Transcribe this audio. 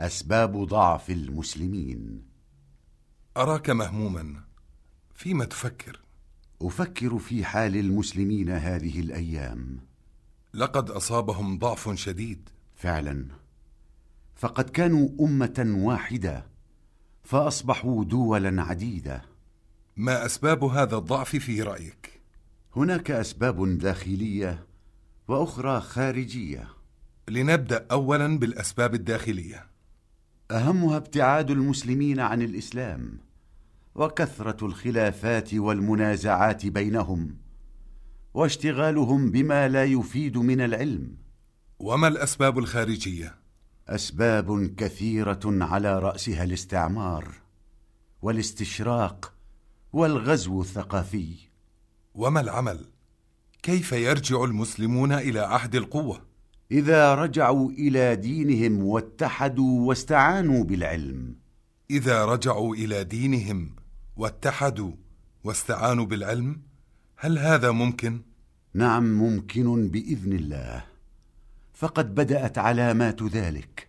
أسباب ضعف المسلمين. أراك مهموما فيما تفكر؟ أفكر في حال المسلمين هذه الأيام. لقد أصابهم ضعف شديد. فعلا. فقد كانوا أمة واحدة فأصبحوا دولا عديدة. ما أسباب هذا الضعف في رأيك؟ هناك أسباب داخلية وأخرى خارجية. لنبدأ أولا بالأسباب الداخلية. أهمها ابتعاد المسلمين عن الإسلام وكثرة الخلافات والمنازعات بينهم واشتغالهم بما لا يفيد من العلم وما الأسباب الخارجية؟ أسباب كثيرة على رأسها الاستعمار والاستشراق والغزو الثقافي وما العمل؟ كيف يرجع المسلمون إلى عهد القوة؟ إذا رجعوا إلى دينهم واتحدوا واستعانوا بالعلم. إذا رجعوا إلى دينهم واتحدوا واستعانوا بالعلم هل هذا ممكن؟ نعم ممكن بإذن الله. فقد بدأت علامات ذلك.